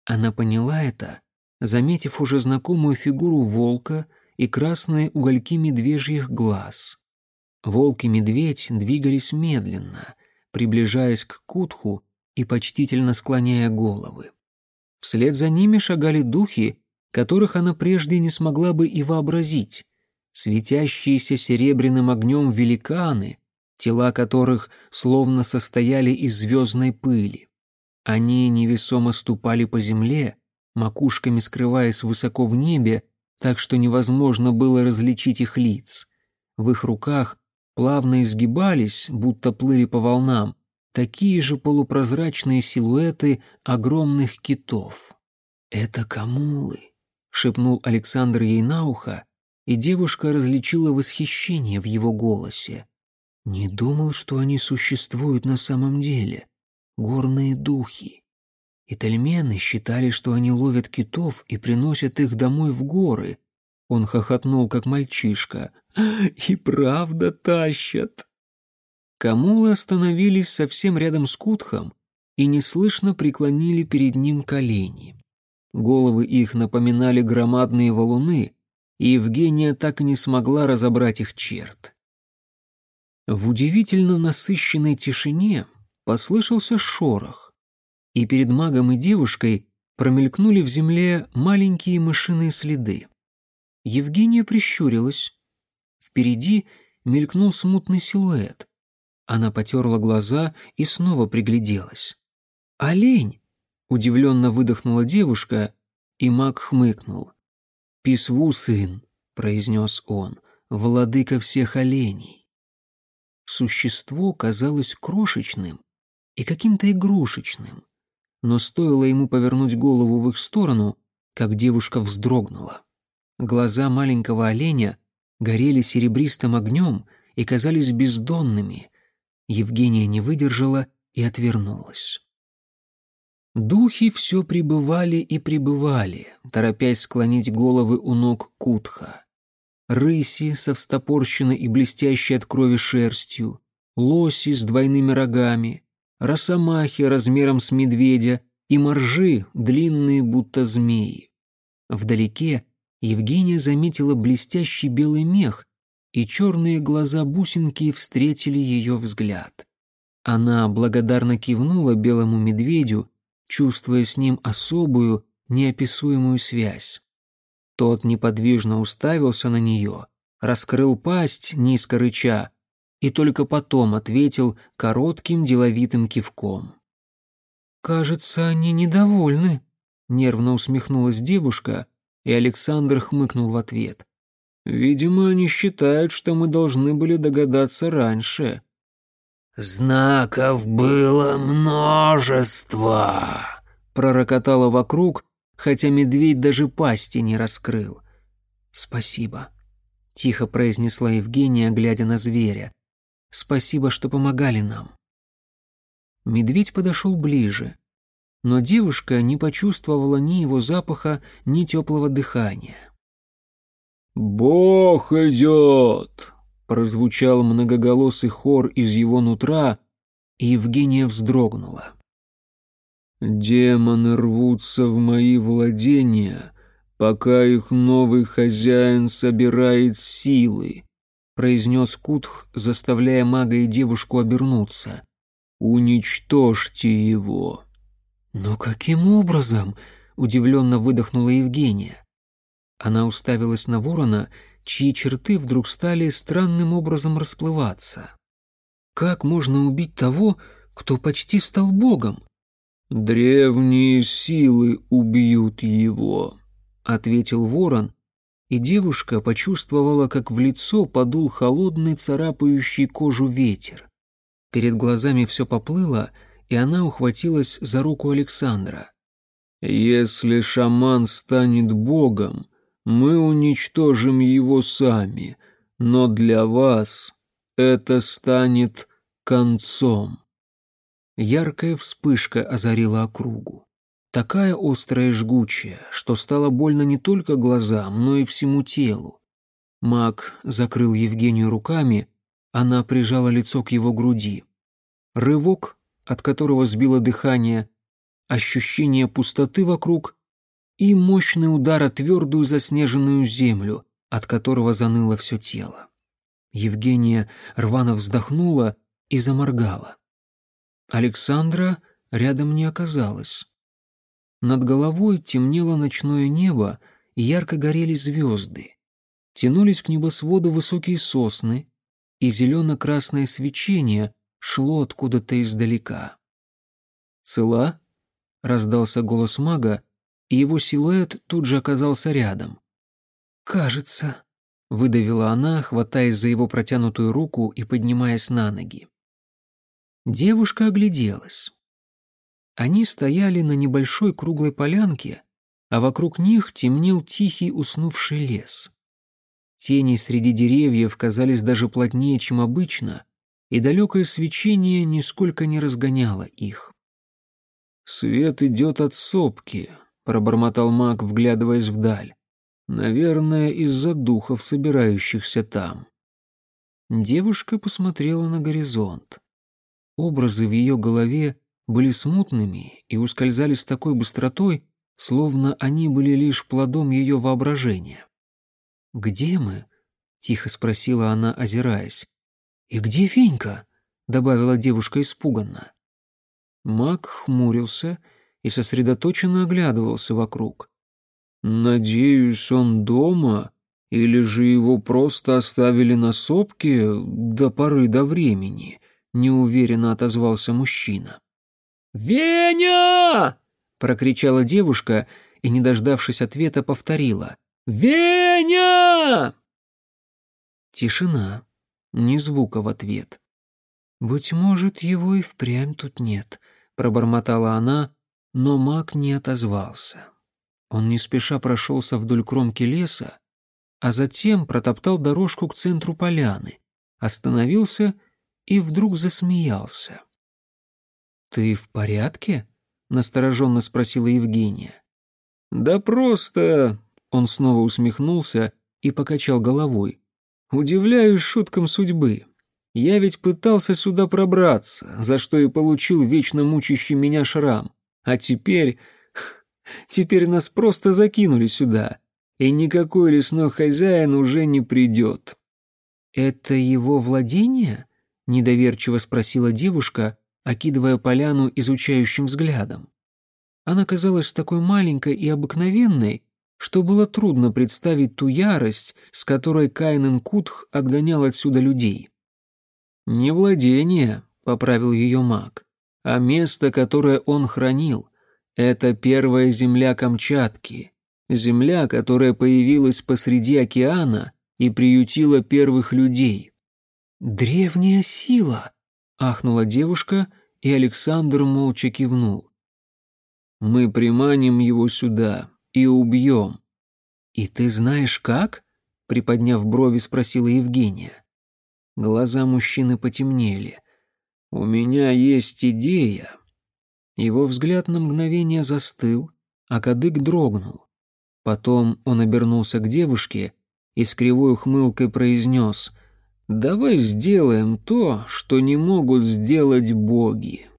Она поняла это, заметив уже знакомую фигуру волка и красные угольки медвежьих глаз. Волк и медведь двигались медленно, приближаясь к Кутху и почтительно склоняя головы. Вслед за ними шагали духи, которых она прежде не смогла бы и вообразить, светящиеся серебряным огнем великаны, тела которых словно состояли из звездной пыли. Они невесомо ступали по земле, макушками скрываясь высоко в небе, так что невозможно было различить их лиц. В их руках плавно изгибались, будто плыли по волнам, такие же полупрозрачные силуэты огромных китов. «Это камулы», — шепнул Александр ей на ухо, и девушка различила восхищение в его голосе. «Не думал, что они существуют на самом деле. Горные духи. Итальмены считали, что они ловят китов и приносят их домой в горы. Он хохотнул, как мальчишка. «И правда тащат!» Камулы остановились совсем рядом с Кутхом и неслышно преклонили перед ним колени. Головы их напоминали громадные валуны, и Евгения так и не смогла разобрать их черт. В удивительно насыщенной тишине послышался шорох и перед магом и девушкой промелькнули в земле маленькие мышиные следы. Евгения прищурилась. Впереди мелькнул смутный силуэт. Она потерла глаза и снова пригляделась. «Олень!» — удивленно выдохнула девушка, и маг хмыкнул. «Писву, сын!» — произнес он. «Владыка всех оленей!» Существо казалось крошечным и каким-то игрушечным но стоило ему повернуть голову в их сторону, как девушка вздрогнула. Глаза маленького оленя горели серебристым огнем и казались бездонными. Евгения не выдержала и отвернулась. Духи все пребывали и пребывали, торопясь склонить головы у ног Кутха. Рыси со встопорщенной и блестящей от крови шерстью, лоси с двойными рогами, росомахи размером с медведя и моржи, длинные будто змеи. Вдалеке Евгения заметила блестящий белый мех, и черные глаза бусинки встретили ее взгляд. Она благодарно кивнула белому медведю, чувствуя с ним особую, неописуемую связь. Тот неподвижно уставился на нее, раскрыл пасть, низко рыча, и только потом ответил коротким деловитым кивком. «Кажется, они недовольны», — нервно усмехнулась девушка, и Александр хмыкнул в ответ. «Видимо, они считают, что мы должны были догадаться раньше». «Знаков было множество», — пророкотало вокруг, хотя медведь даже пасти не раскрыл. «Спасибо», — тихо произнесла Евгения, глядя на зверя. Спасибо, что помогали нам». Медведь подошел ближе. Но девушка не почувствовала ни его запаха, ни теплого дыхания. «Бог идет!» — прозвучал многоголосый хор из его нутра, и Евгения вздрогнула. «Демоны рвутся в мои владения, пока их новый хозяин собирает силы», — произнес Кутх, заставляя мага и девушку обернуться. «Уничтожьте его!» «Но каким образом?» — удивленно выдохнула Евгения. Она уставилась на ворона, чьи черты вдруг стали странным образом расплываться. «Как можно убить того, кто почти стал богом?» «Древние силы убьют его», — ответил ворон, и девушка почувствовала, как в лицо подул холодный царапающий кожу ветер. Перед глазами все поплыло, и она ухватилась за руку Александра. «Если шаман станет богом, мы уничтожим его сами, но для вас это станет концом». Яркая вспышка озарила округу. Такая острая и жгучая, что стало больно не только глазам, но и всему телу. Маг закрыл Евгению руками, она прижала лицо к его груди. Рывок, от которого сбило дыхание, ощущение пустоты вокруг и мощный удар о твердую заснеженную землю, от которого заныло все тело. Евгения рвано вздохнула и заморгала. Александра рядом не оказалось. Над головой темнело ночное небо, и ярко горели звезды. Тянулись к небосводу высокие сосны, и зелено-красное свечение шло откуда-то издалека. «Цела?» — раздался голос мага, и его силуэт тут же оказался рядом. «Кажется», — выдавила она, хватаясь за его протянутую руку и поднимаясь на ноги. Девушка огляделась. Они стояли на небольшой круглой полянке, а вокруг них темнел тихий уснувший лес. Тени среди деревьев казались даже плотнее, чем обычно, и далекое свечение нисколько не разгоняло их. «Свет идет от сопки», — пробормотал маг, вглядываясь вдаль. «Наверное, из-за духов, собирающихся там». Девушка посмотрела на горизонт. Образы в ее голове были смутными и ускользали с такой быстротой, словно они были лишь плодом ее воображения. «Где мы?» — тихо спросила она, озираясь. «И где Венька?» — добавила девушка испуганно. Мак хмурился и сосредоточенно оглядывался вокруг. «Надеюсь, он дома, или же его просто оставили на сопке до поры до времени», — неуверенно отозвался мужчина. «Веня!» — прокричала девушка и, не дождавшись ответа, повторила. «Веня!» Тишина. Ни звука в ответ. «Быть может, его и впрямь тут нет», — пробормотала она, но маг не отозвался. Он не спеша прошелся вдоль кромки леса, а затем протоптал дорожку к центру поляны, остановился и вдруг засмеялся. «Ты в порядке?» — настороженно спросила Евгения. «Да просто...» — он снова усмехнулся и покачал головой. Удивляюсь шуткам судьбы. Я ведь пытался сюда пробраться, за что и получил вечно мучащий меня шрам. А теперь... Теперь нас просто закинули сюда, и никакой лесной хозяин уже не придет». «Это его владение?» — недоверчиво спросила девушка, окидывая поляну изучающим взглядом. Она казалась такой маленькой и обыкновенной, что было трудно представить ту ярость, с которой Кайнен Кутх отгонял отсюда людей. «Не владение», — поправил ее маг, — «а место, которое он хранил. Это первая земля Камчатки, земля, которая появилась посреди океана и приютила первых людей». «Древняя сила», — ахнула девушка, и Александр молча кивнул. «Мы приманим его сюда, и убьем». «И ты знаешь как?» — приподняв брови, спросила Евгения. Глаза мужчины потемнели. «У меня есть идея». Его взгляд на мгновение застыл, а кадык дрогнул. Потом он обернулся к девушке и с кривой ухмылкой произнес «Давай сделаем то, что не могут сделать боги».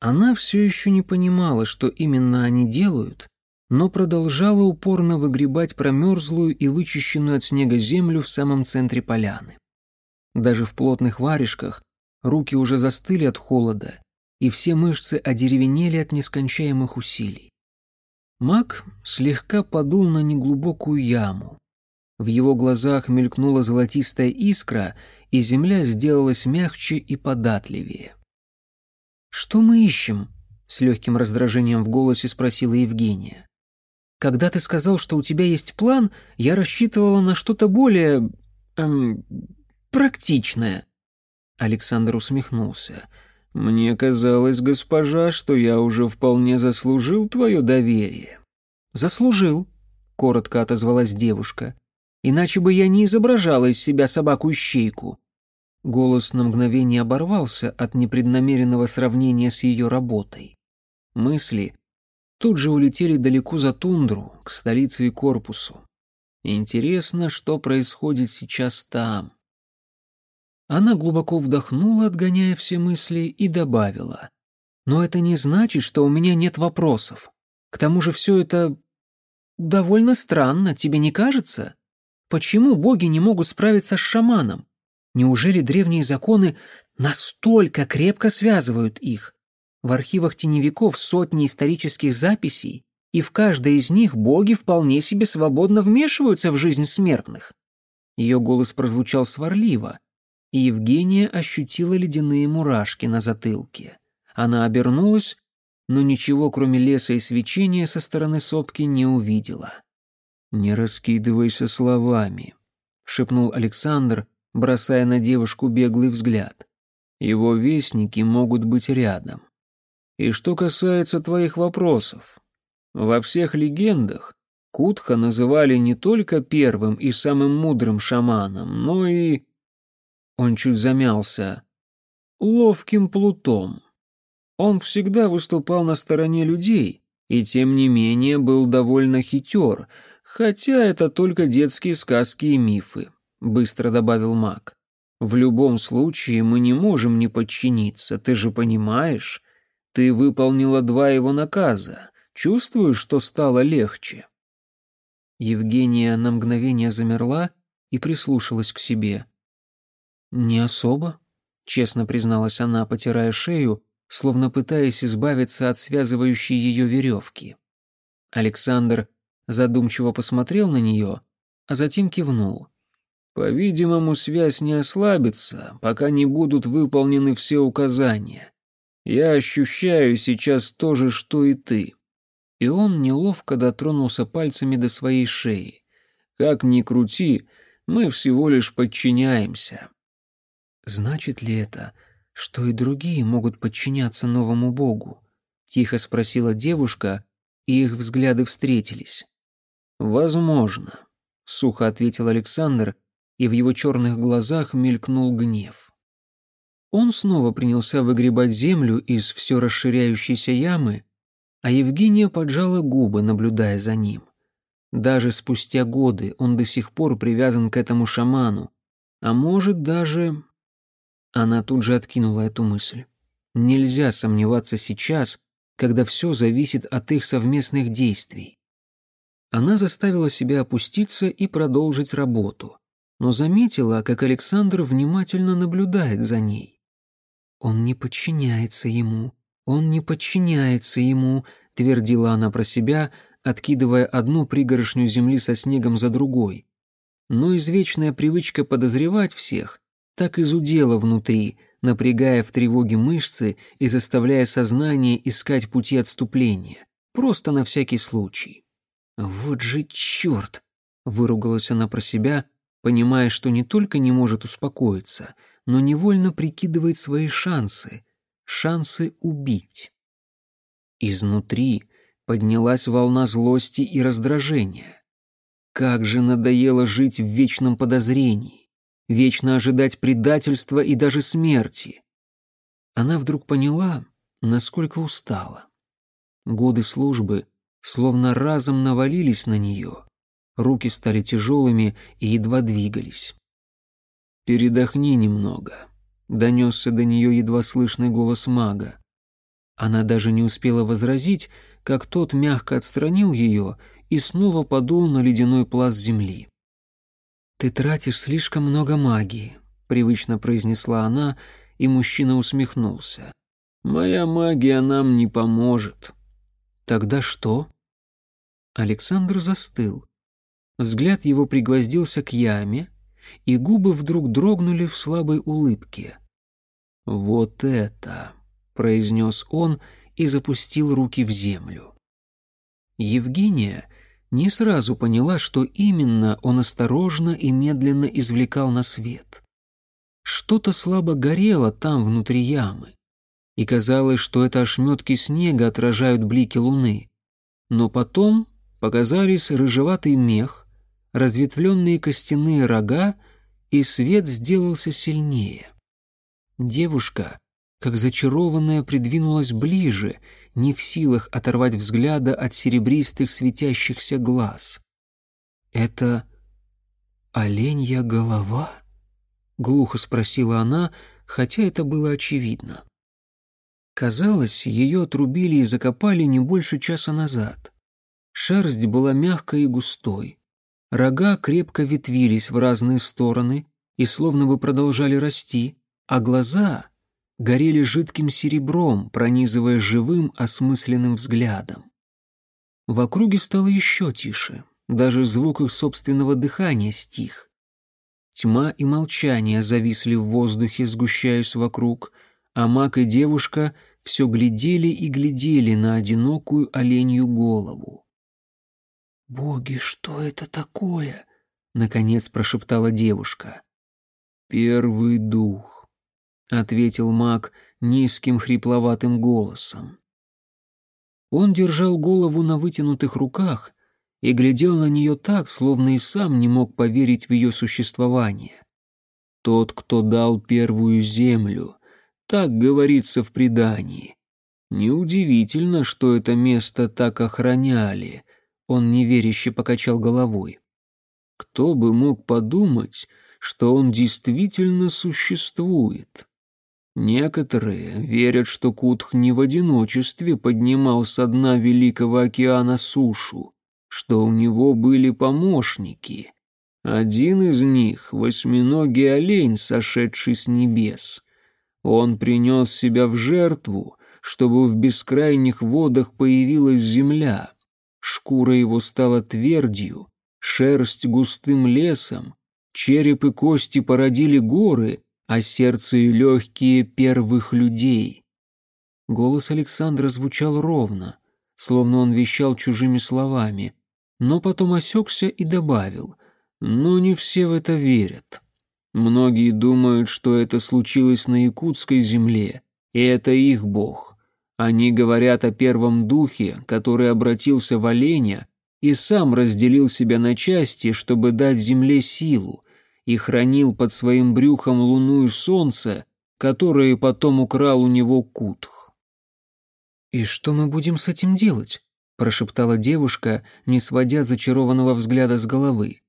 Она все еще не понимала, что именно они делают, но продолжала упорно выгребать промерзлую и вычищенную от снега землю в самом центре поляны. Даже в плотных варежках руки уже застыли от холода, и все мышцы одеревенели от нескончаемых усилий. Маг слегка подул на неглубокую яму. В его глазах мелькнула золотистая искра, и земля сделалась мягче и податливее. «Что мы ищем?» — с легким раздражением в голосе спросила Евгения. «Когда ты сказал, что у тебя есть план, я рассчитывала на что-то более... Эм, практичное». Александр усмехнулся. «Мне казалось, госпожа, что я уже вполне заслужил твое доверие». «Заслужил», — коротко отозвалась девушка. «Иначе бы я не изображала из себя собаку-щейку. Голос на мгновение оборвался от непреднамеренного сравнения с ее работой. Мысли тут же улетели далеко за тундру, к столице и корпусу. Интересно, что происходит сейчас там. Она глубоко вдохнула, отгоняя все мысли, и добавила. «Но это не значит, что у меня нет вопросов. К тому же все это довольно странно, тебе не кажется? Почему боги не могут справиться с шаманом? Неужели древние законы настолько крепко связывают их? В архивах теневиков сотни исторических записей, и в каждой из них боги вполне себе свободно вмешиваются в жизнь смертных. Ее голос прозвучал сварливо, и Евгения ощутила ледяные мурашки на затылке. Она обернулась, но ничего, кроме леса и свечения, со стороны сопки не увидела. «Не раскидывайся словами», — шепнул Александр, бросая на девушку беглый взгляд. Его вестники могут быть рядом. И что касается твоих вопросов, во всех легендах Кутха называли не только первым и самым мудрым шаманом, но и... Он чуть замялся. Ловким плутом. Он всегда выступал на стороне людей, и тем не менее был довольно хитер, хотя это только детские сказки и мифы. — быстро добавил маг. «В любом случае мы не можем не подчиниться, ты же понимаешь? Ты выполнила два его наказа. Чувствуешь, что стало легче?» Евгения на мгновение замерла и прислушалась к себе. «Не особо», — честно призналась она, потирая шею, словно пытаясь избавиться от связывающей ее веревки. Александр задумчиво посмотрел на нее, а затем кивнул. По-видимому, связь не ослабится, пока не будут выполнены все указания. Я ощущаю сейчас то же, что и ты. И он неловко дотронулся пальцами до своей шеи. Как ни крути, мы всего лишь подчиняемся. Значит ли это, что и другие могут подчиняться новому богу? Тихо спросила девушка, и их взгляды встретились. Возможно, сухо ответил Александр, и в его черных глазах мелькнул гнев. Он снова принялся выгребать землю из все расширяющейся ямы, а Евгения поджала губы, наблюдая за ним. Даже спустя годы он до сих пор привязан к этому шаману, а может даже... Она тут же откинула эту мысль. Нельзя сомневаться сейчас, когда все зависит от их совместных действий. Она заставила себя опуститься и продолжить работу но заметила, как Александр внимательно наблюдает за ней. «Он не подчиняется ему, он не подчиняется ему», — твердила она про себя, откидывая одну пригоршню земли со снегом за другой. Но извечная привычка подозревать всех так изудела внутри, напрягая в тревоге мышцы и заставляя сознание искать пути отступления, просто на всякий случай. «Вот же черт!» — выругалась она про себя — понимая, что не только не может успокоиться, но невольно прикидывает свои шансы, шансы убить. Изнутри поднялась волна злости и раздражения. Как же надоело жить в вечном подозрении, вечно ожидать предательства и даже смерти. Она вдруг поняла, насколько устала. Годы службы словно разом навалились на нее. Руки стали тяжелыми и едва двигались. «Передохни немного», — донесся до нее едва слышный голос мага. Она даже не успела возразить, как тот мягко отстранил ее и снова подул на ледяной пласт земли. «Ты тратишь слишком много магии», — привычно произнесла она, и мужчина усмехнулся. «Моя магия нам не поможет». «Тогда что?» Александр застыл. Взгляд его пригвоздился к яме, и губы вдруг дрогнули в слабой улыбке. «Вот это!» — произнес он и запустил руки в землю. Евгения не сразу поняла, что именно он осторожно и медленно извлекал на свет. Что-то слабо горело там, внутри ямы, и казалось, что это ошметки снега отражают блики луны. Но потом показались рыжеватый мех, разветвленные костяные рога, и свет сделался сильнее. Девушка, как зачарованная, придвинулась ближе, не в силах оторвать взгляда от серебристых светящихся глаз. «Это оленья голова?» — глухо спросила она, хотя это было очевидно. Казалось, ее отрубили и закопали не больше часа назад. Шерсть была мягкой и густой. Рога крепко ветвились в разные стороны и словно бы продолжали расти, а глаза горели жидким серебром, пронизывая живым, осмысленным взглядом. В округе стало еще тише, даже звук их собственного дыхания стих. Тьма и молчание зависли в воздухе, сгущаясь вокруг, а маг и девушка все глядели и глядели на одинокую оленью голову. «Боги, что это такое?» — наконец прошептала девушка. «Первый дух», — ответил маг низким хрипловатым голосом. Он держал голову на вытянутых руках и глядел на нее так, словно и сам не мог поверить в ее существование. «Тот, кто дал первую землю», так говорится в предании. Неудивительно, что это место так охраняли, он неверяще покачал головой. Кто бы мог подумать, что он действительно существует? Некоторые верят, что Кутх не в одиночестве поднимал со дна Великого океана сушу, что у него были помощники. Один из них — восьминогий олень, сошедший с небес. Он принес себя в жертву, чтобы в бескрайних водах появилась земля — Шкура его стала твердью, шерсть густым лесом, череп и кости породили горы, а сердце и легкие первых людей. Голос Александра звучал ровно, словно он вещал чужими словами, но потом осекся и добавил, но не все в это верят. Многие думают, что это случилось на якутской земле, и это их бог. Они говорят о первом духе, который обратился в оленя и сам разделил себя на части, чтобы дать земле силу, и хранил под своим брюхом луну и солнце, которые потом украл у него Кутх. «И что мы будем с этим делать?» – прошептала девушка, не сводя зачарованного взгляда с головы.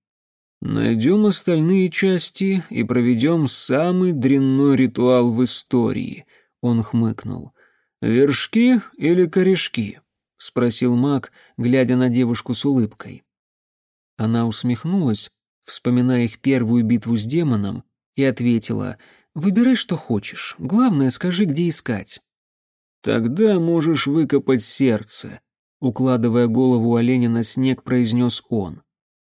«Найдем остальные части и проведем самый дрянной ритуал в истории», – он хмыкнул. «Вершки или корешки?» — спросил маг, глядя на девушку с улыбкой. Она усмехнулась, вспоминая их первую битву с демоном, и ответила, «Выбирай, что хочешь. Главное, скажи, где искать». «Тогда можешь выкопать сердце», — укладывая голову оленя на снег, произнес он.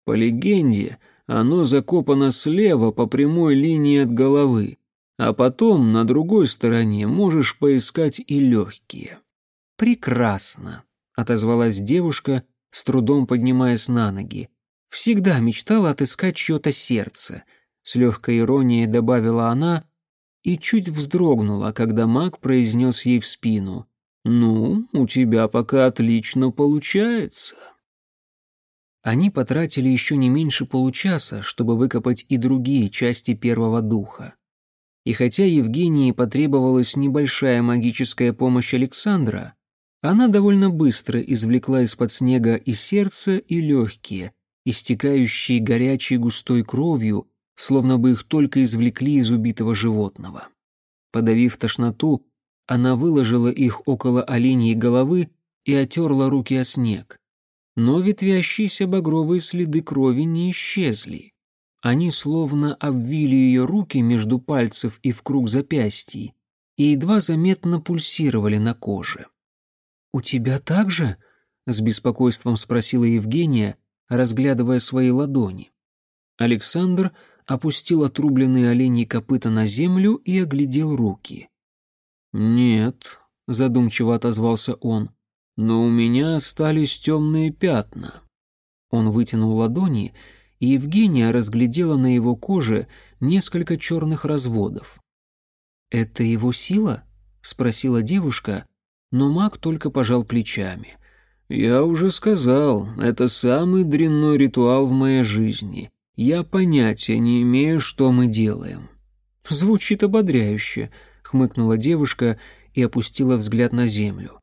«По легенде, оно закопано слева по прямой линии от головы а потом на другой стороне можешь поискать и легкие». «Прекрасно», — отозвалась девушка, с трудом поднимаясь на ноги. «Всегда мечтала отыскать чье-то сердце», — с легкой иронией добавила она и чуть вздрогнула, когда маг произнес ей в спину. «Ну, у тебя пока отлично получается». Они потратили еще не меньше получаса, чтобы выкопать и другие части первого духа. И хотя Евгении потребовалась небольшая магическая помощь Александра, она довольно быстро извлекла из-под снега и сердце, и легкие, истекающие горячей густой кровью, словно бы их только извлекли из убитого животного. Подавив тошноту, она выложила их около оленьей головы и отерла руки о снег. Но ветвящиеся багровые следы крови не исчезли. Они словно обвили ее руки между пальцев и в круг запястий и едва заметно пульсировали на коже. «У тебя так же?» — с беспокойством спросила Евгения, разглядывая свои ладони. Александр опустил отрубленные оленьи копыта на землю и оглядел руки. «Нет», — задумчиво отозвался он, — «но у меня остались темные пятна». Он вытянул ладони, и Евгения разглядела на его коже несколько черных разводов. «Это его сила?» — спросила девушка, но маг только пожал плечами. «Я уже сказал, это самый дрянной ритуал в моей жизни. Я понятия не имею, что мы делаем». «Звучит ободряюще», — хмыкнула девушка и опустила взгляд на землю.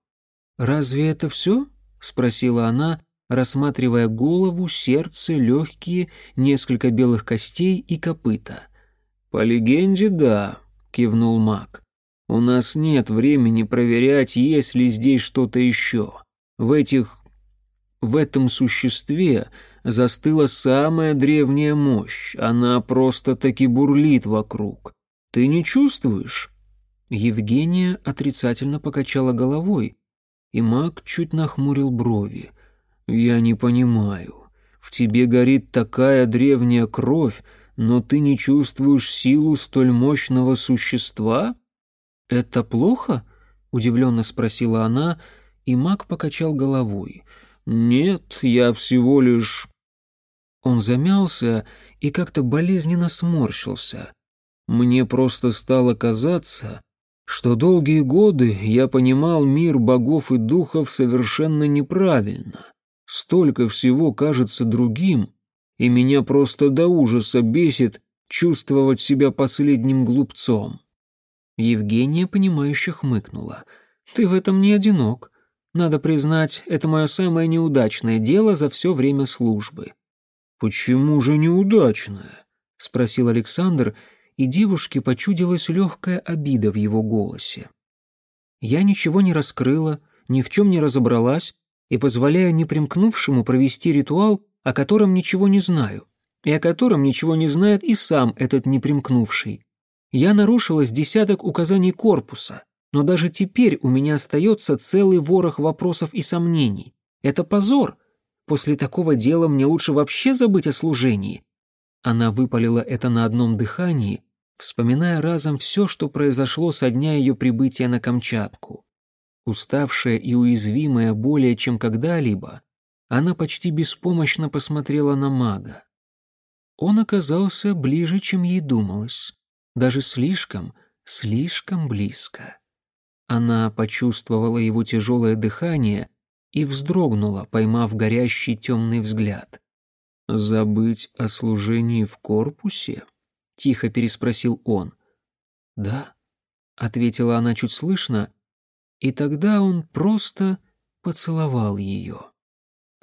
«Разве это все?» — спросила она, рассматривая голову, сердце, легкие, несколько белых костей и копыта. «По легенде, да», — кивнул маг. «У нас нет времени проверять, есть ли здесь что-то еще. В этих... в этом существе застыла самая древняя мощь, она просто-таки бурлит вокруг. Ты не чувствуешь?» Евгения отрицательно покачала головой, и маг чуть нахмурил брови. «Я не понимаю. В тебе горит такая древняя кровь, но ты не чувствуешь силу столь мощного существа?» «Это плохо?» — удивленно спросила она, и маг покачал головой. «Нет, я всего лишь...» Он замялся и как-то болезненно сморщился. «Мне просто стало казаться, что долгие годы я понимал мир богов и духов совершенно неправильно. Столько всего кажется другим, и меня просто до ужаса бесит чувствовать себя последним глупцом. Евгения, понимающе хмыкнула. «Ты в этом не одинок. Надо признать, это мое самое неудачное дело за все время службы». «Почему же неудачное?» — спросил Александр, и девушке почудилась легкая обида в его голосе. «Я ничего не раскрыла, ни в чем не разобралась и позволяю непримкнувшему провести ритуал, о котором ничего не знаю, и о котором ничего не знает и сам этот непримкнувший. Я нарушила с десяток указаний корпуса, но даже теперь у меня остается целый ворох вопросов и сомнений. Это позор. После такого дела мне лучше вообще забыть о служении». Она выпалила это на одном дыхании, вспоминая разом все, что произошло со дня ее прибытия на Камчатку. Уставшая и уязвимая более чем когда-либо, она почти беспомощно посмотрела на мага. Он оказался ближе, чем ей думалось, даже слишком, слишком близко. Она почувствовала его тяжелое дыхание и вздрогнула, поймав горящий темный взгляд. «Забыть о служении в корпусе?» тихо переспросил он. Да, ответила она чуть слышно, и тогда он просто поцеловал ее.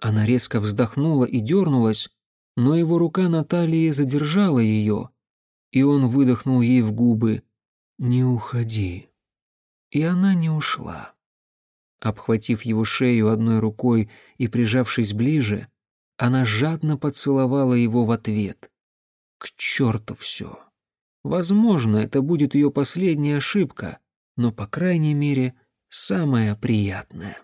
Она резко вздохнула и дернулась, но его рука на талии задержала ее, и он выдохнул ей в губы «Не уходи». И она не ушла. Обхватив его шею одной рукой и прижавшись ближе, она жадно поцеловала его в ответ. К черту все. Возможно, это будет ее последняя ошибка, но, по крайней мере, самая приятная.